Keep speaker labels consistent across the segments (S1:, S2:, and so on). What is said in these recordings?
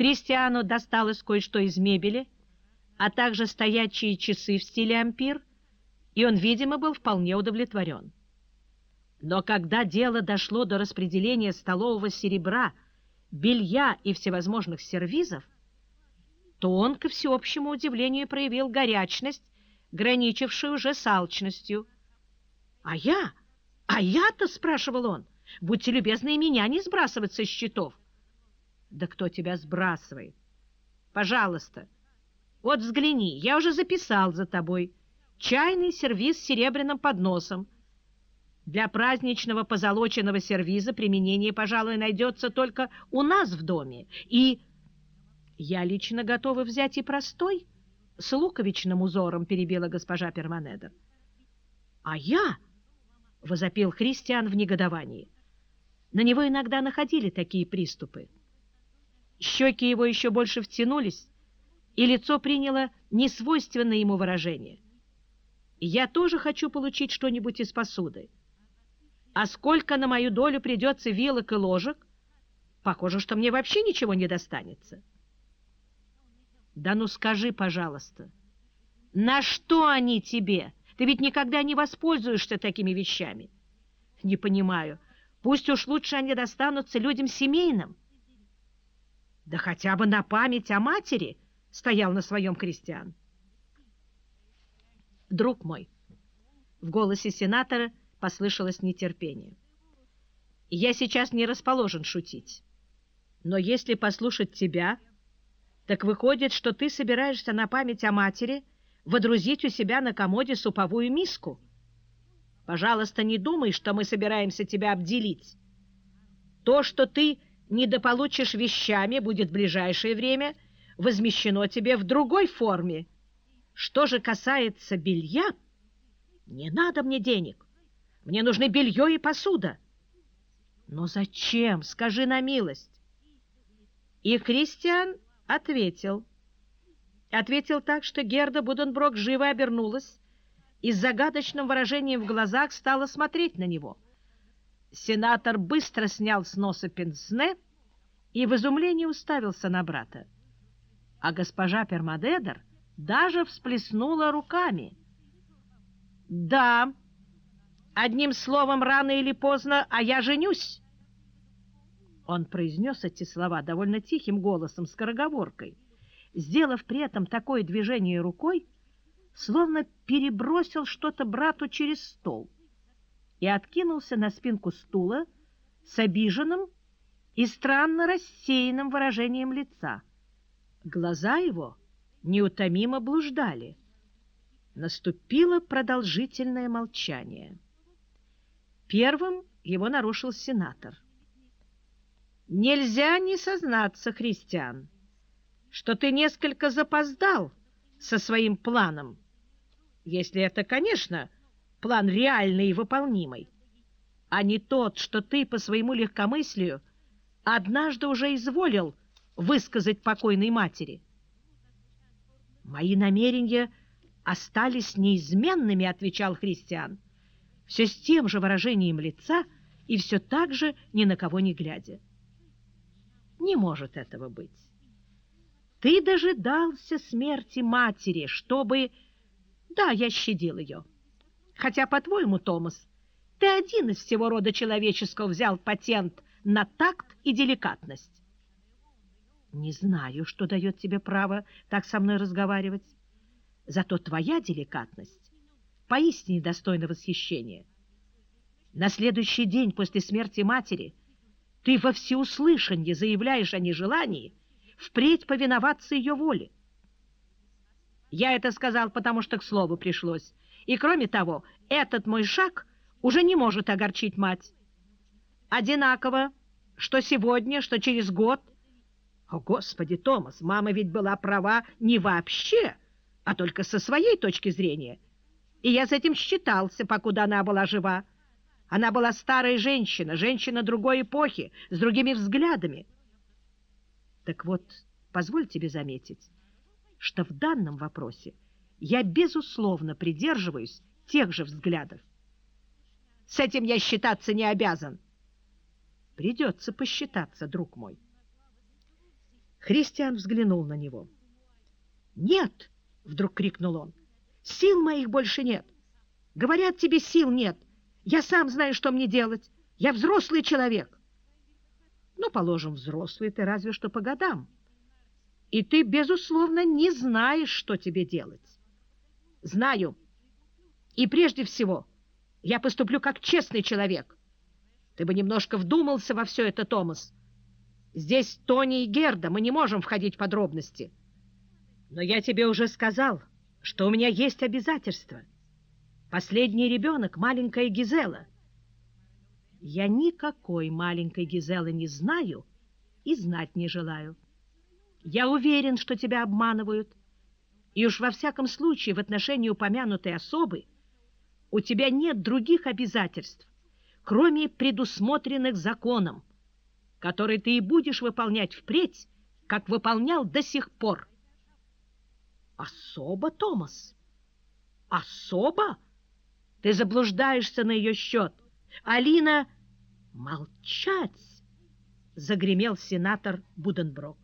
S1: Христиану досталось кое-что из мебели, а также стоячие часы в стиле ампир, и он, видимо, был вполне удовлетворен. Но когда дело дошло до распределения столового серебра, белья и всевозможных сервизов, то он, ко всеобщему удивлению, проявил горячность, граничившую уже с алчностью. «А я? А я-то?» — спрашивал он. «Будьте любезны и меня не сбрасывать со счетов». «Да кто тебя сбрасывает?» «Пожалуйста. Вот взгляни, я уже записал за тобой. Чайный сервиз с серебряным подносом. Для праздничного позолоченного сервиза применение, пожалуй, найдется только у нас в доме. И я лично готова взять и простой, с луковичным узором, перебила госпожа Перманедер. А я, возопил Христиан в негодовании. На него иногда находили такие приступы. Щеки его еще больше втянулись, и лицо приняло несвойственное ему выражение. «Я тоже хочу получить что-нибудь из посуды. А сколько на мою долю придется вилок и ложек? Похоже, что мне вообще ничего не достанется». «Да ну скажи, пожалуйста, на что они тебе? Ты ведь никогда не воспользуешься такими вещами». «Не понимаю. Пусть уж лучше они достанутся людям семейным». «Да хотя бы на память о матери», — стоял на своем крестьян. «Друг мой», — в голосе сенатора послышалось нетерпение, — «я сейчас не расположен шутить, но если послушать тебя...» Так выходит, что ты собираешься на память о матери водрузить у себя на комоде суповую миску. Пожалуйста, не думай, что мы собираемся тебя обделить. То, что ты недополучишь вещами, будет в ближайшее время возмещено тебе в другой форме. Что же касается белья, не надо мне денег. Мне нужны белье и посуда. Но зачем, скажи на милость? И Кристиан Ответил. Ответил так, что Герда Буденброк живо обернулась и с загадочным выражением в глазах стала смотреть на него. Сенатор быстро снял с носа пенсне и в изумлении уставился на брата. А госпожа Пермадедер даже всплеснула руками. «Да, одним словом, рано или поздно, а я женюсь!» Он произнес эти слова довольно тихим голосом, скороговоркой, сделав при этом такое движение рукой, словно перебросил что-то брату через стол и откинулся на спинку стула с обиженным и странно рассеянным выражением лица. Глаза его неутомимо блуждали. Наступило продолжительное молчание. Первым его нарушил сенатор — Нельзя не сознаться, Христиан, что ты несколько запоздал со своим планом, если это, конечно, план реальный и выполнимый, а не тот, что ты по своему легкомыслию однажды уже изволил высказать покойной матери. «Мои намерения остались неизменными», — отвечал Христиан, все с тем же выражением лица и все так же ни на кого не глядя. Не может этого быть. Ты дожидался смерти матери, чтобы... Да, я щадил ее. Хотя, по-твоему, Томас, ты один из всего рода человеческого взял патент на такт и деликатность. Не знаю, что дает тебе право так со мной разговаривать. Зато твоя деликатность поистине достойна восхищения. На следующий день после смерти матери ты во всеуслышанье заявляешь о нежелании впредь повиноваться ее воле. Я это сказал, потому что к слову пришлось. И кроме того, этот мой шаг уже не может огорчить мать. Одинаково, что сегодня, что через год. О, Господи, Томас, мама ведь была права не вообще, а только со своей точки зрения. И я с этим считался, покуда она была жива. Она была старая женщина, женщина другой эпохи, с другими взглядами. Так вот, позволь тебе заметить, что в данном вопросе я, безусловно, придерживаюсь тех же взглядов. С этим я считаться не обязан. Придется посчитаться, друг мой. Христиан взглянул на него. «Нет!» — вдруг крикнул он. «Сил моих больше нет! Говорят, тебе сил нет! Я сам знаю, что мне делать! Я взрослый человек!» «Ну, положим, взрослый ты разве что по годам. И ты, безусловно, не знаешь, что тебе делать». «Знаю. И прежде всего я поступлю как честный человек. Ты бы немножко вдумался во все это, Томас». Здесь Тони и Герда, мы не можем входить в подробности. Но я тебе уже сказал, что у меня есть обязательства. Последний ребенок — маленькая Гизела. Я никакой маленькой Гизелы не знаю и знать не желаю. Я уверен, что тебя обманывают, и уж во всяком случае в отношении упомянутой особы у тебя нет других обязательств, кроме предусмотренных законом который ты и будешь выполнять впредь, как выполнял до сих пор. Особо, Томас? Особо? Ты заблуждаешься на ее счет. Алина... Молчать! Загремел сенатор Буденброк.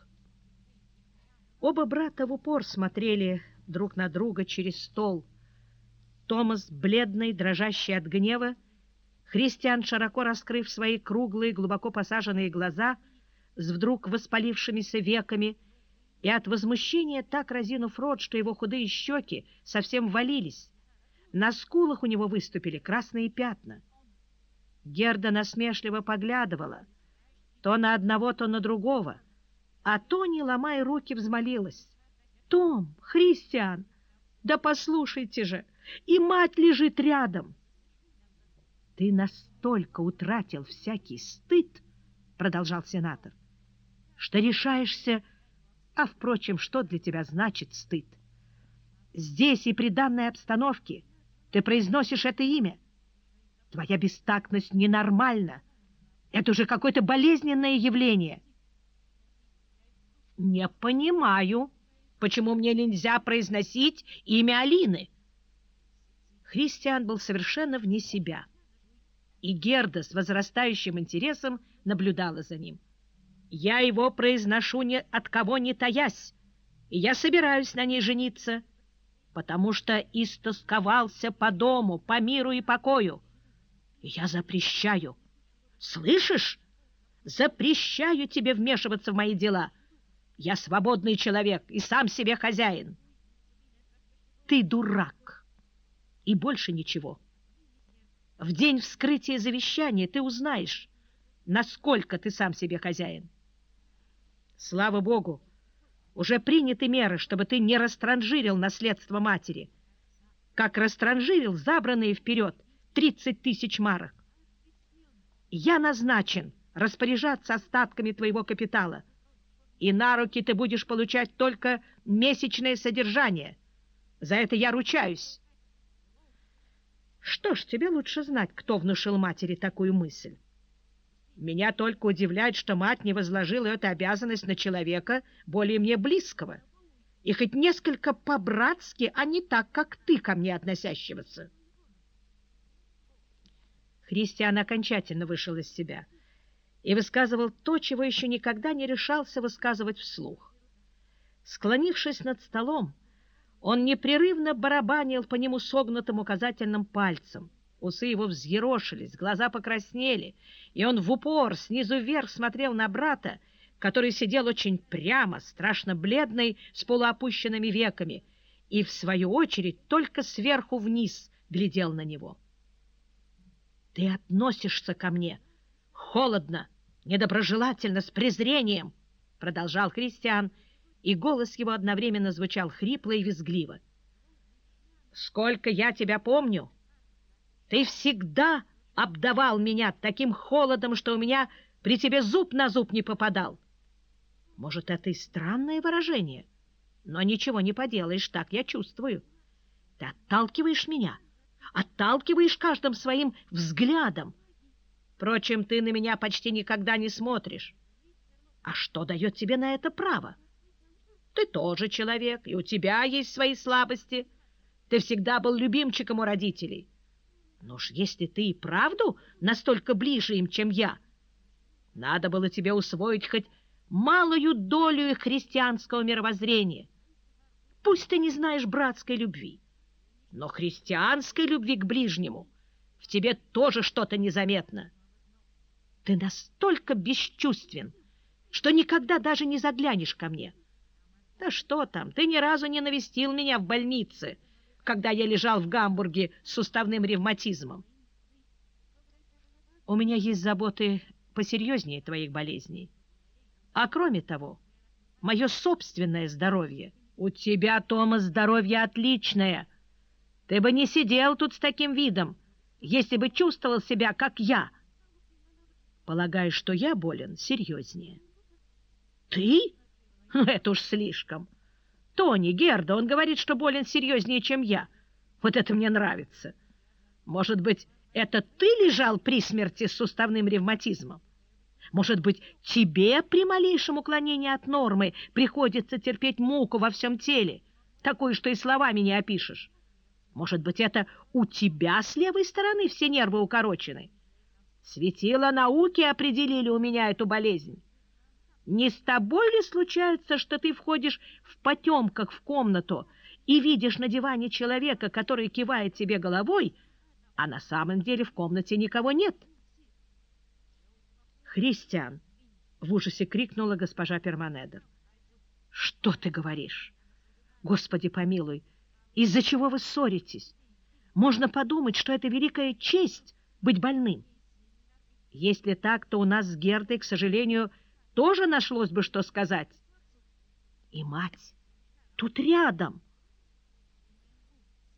S1: Оба брата в упор смотрели друг на друга через стол. Томас, бледный, дрожащий от гнева, Христиан, широко раскрыв свои круглые, глубоко посаженные глаза с вдруг воспалившимися веками, и от возмущения так разинув рот, что его худые щеки совсем валились. На скулах у него выступили красные пятна. Герда насмешливо поглядывала то на одного, то на другого, а Тони, ломая руки, взмолилась. «Том, Христиан, да послушайте же, и мать лежит рядом!» Ты настолько утратил всякий стыд, продолжал сенатор, что решаешься, а, впрочем, что для тебя значит стыд? Здесь и при данной обстановке ты произносишь это имя. Твоя бестактность ненормальна. Это уже какое-то болезненное явление. Не понимаю, почему мне нельзя произносить имя Алины. Христиан был совершенно вне себя и Герда с возрастающим интересом наблюдала за ним. «Я его произношу ни от кого не таясь, и я собираюсь на ней жениться, потому что истосковался по дому, по миру и покою. Я запрещаю. Слышишь? Запрещаю тебе вмешиваться в мои дела. Я свободный человек и сам себе хозяин. Ты дурак, и больше ничего». В день вскрытия завещания ты узнаешь, насколько ты сам себе хозяин. Слава Богу, уже приняты меры, чтобы ты не растранжирил наследство матери, как растранжирил забранные вперед 30 тысяч марок. Я назначен распоряжаться остатками твоего капитала, и на руки ты будешь получать только месячное содержание. За это я ручаюсь. Что ж, тебе лучше знать, кто внушил матери такую мысль. Меня только удивляет, что мать не возложила эту обязанность на человека более мне близкого, и хоть несколько по-братски, а не так, как ты ко мне относящегося. Христиан окончательно вышел из себя и высказывал то, чего еще никогда не решался высказывать вслух. Склонившись над столом, он непрерывно барабанил по нему согнутым указательным пальцем. Усы его взъерошились, глаза покраснели, и он в упор снизу вверх смотрел на брата, который сидел очень прямо, страшно бледный, с полуопущенными веками, и, в свою очередь, только сверху вниз глядел на него. «Ты относишься ко мне холодно, недоброжелательно, с презрением», — продолжал Кристиан, — и голос его одновременно звучал хрипло и визгливо. «Сколько я тебя помню, ты всегда обдавал меня таким холодом, что у меня при тебе зуб на зуб не попадал. Может, это и странное выражение, но ничего не поделаешь, так я чувствую. Ты отталкиваешь меня, отталкиваешь каждым своим взглядом. Впрочем, ты на меня почти никогда не смотришь. А что дает тебе на это право?» Ты тоже человек, и у тебя есть свои слабости. Ты всегда был любимчиком у родителей. Но уж если ты и правду настолько ближе им, чем я, надо было тебе усвоить хоть малую долю их христианского мировоззрения. Пусть ты не знаешь братской любви, но христианской любви к ближнему в тебе тоже что-то незаметно. Ты настолько бесчувствен, что никогда даже не заглянешь ко мне. Да что там, ты ни разу не навестил меня в больнице, когда я лежал в Гамбурге с суставным ревматизмом. У меня есть заботы посерьезнее твоих болезней. А кроме того, мое собственное здоровье. У тебя, Тома, здоровье отличное. Ты бы не сидел тут с таким видом, если бы чувствовал себя, как я. Полагаю, что я болен серьезнее. Ты? Ну, это уж слишком. Тони, Герда, он говорит, что болен серьезнее, чем я. Вот это мне нравится. Может быть, это ты лежал при смерти с суставным ревматизмом? Может быть, тебе при малейшем уклонении от нормы приходится терпеть муку во всем теле, такую, что и словами не опишешь? Может быть, это у тебя с левой стороны все нервы укорочены? Светила науки определили у меня эту болезнь. Не с тобой ли случается, что ты входишь в потемках в комнату и видишь на диване человека, который кивает тебе головой, а на самом деле в комнате никого нет?» «Христиан!» — в ужасе крикнула госпожа Перманедер. «Что ты говоришь? Господи помилуй! Из-за чего вы ссоритесь? Можно подумать, что это великая честь быть больным. Если так, то у нас с Гердой, к сожалению, тоже нашлось бы, что сказать. И мать тут рядом.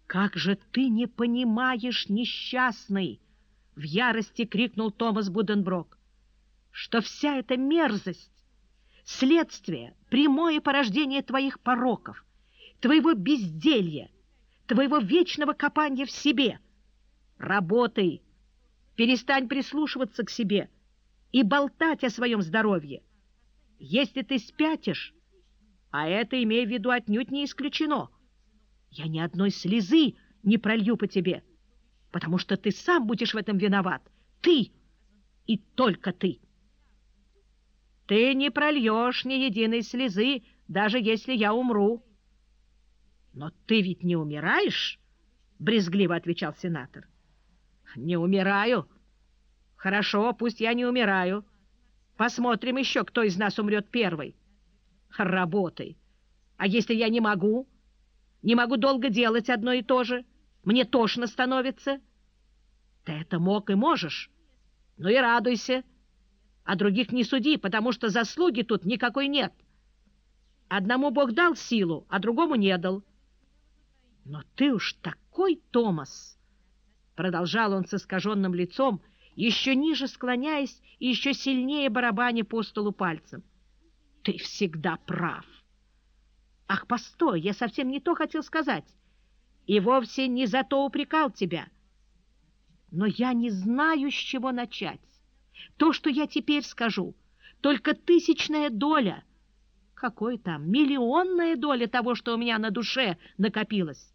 S1: «Как же ты не понимаешь, несчастный!» — в ярости крикнул Томас Буденброк что вся эта мерзость — следствие, прямое порождение твоих пороков, твоего безделья, твоего вечного копания в себе. Работай, перестань прислушиваться к себе и болтать о своем здоровье. Если ты спятишь, а это, имея в виду, отнюдь не исключено, я ни одной слезы не пролью по тебе, потому что ты сам будешь в этом виноват. Ты и только ты. Ты не прольешь ни единой слезы, даже если я умру. — Но ты ведь не умираешь? — брезгливо отвечал сенатор. — Не умираю. Хорошо, пусть я не умираю. Посмотрим еще, кто из нас умрет первый. Работай. А если я не могу? Не могу долго делать одно и то же. Мне тошно становится. Ты это мог и можешь. Ну и радуйся а других не суди, потому что заслуги тут никакой нет. Одному Бог дал силу, а другому не дал. Но ты уж такой, Томас! Продолжал он с искаженным лицом, еще ниже склоняясь и еще сильнее барабаня по столу пальцем. Ты всегда прав. Ах, постой, я совсем не то хотел сказать. И вовсе не за то упрекал тебя. Но я не знаю, с чего начать. То, что я теперь скажу, только тысячная доля, какой там, миллионная доля того, что у меня на душе накопилось.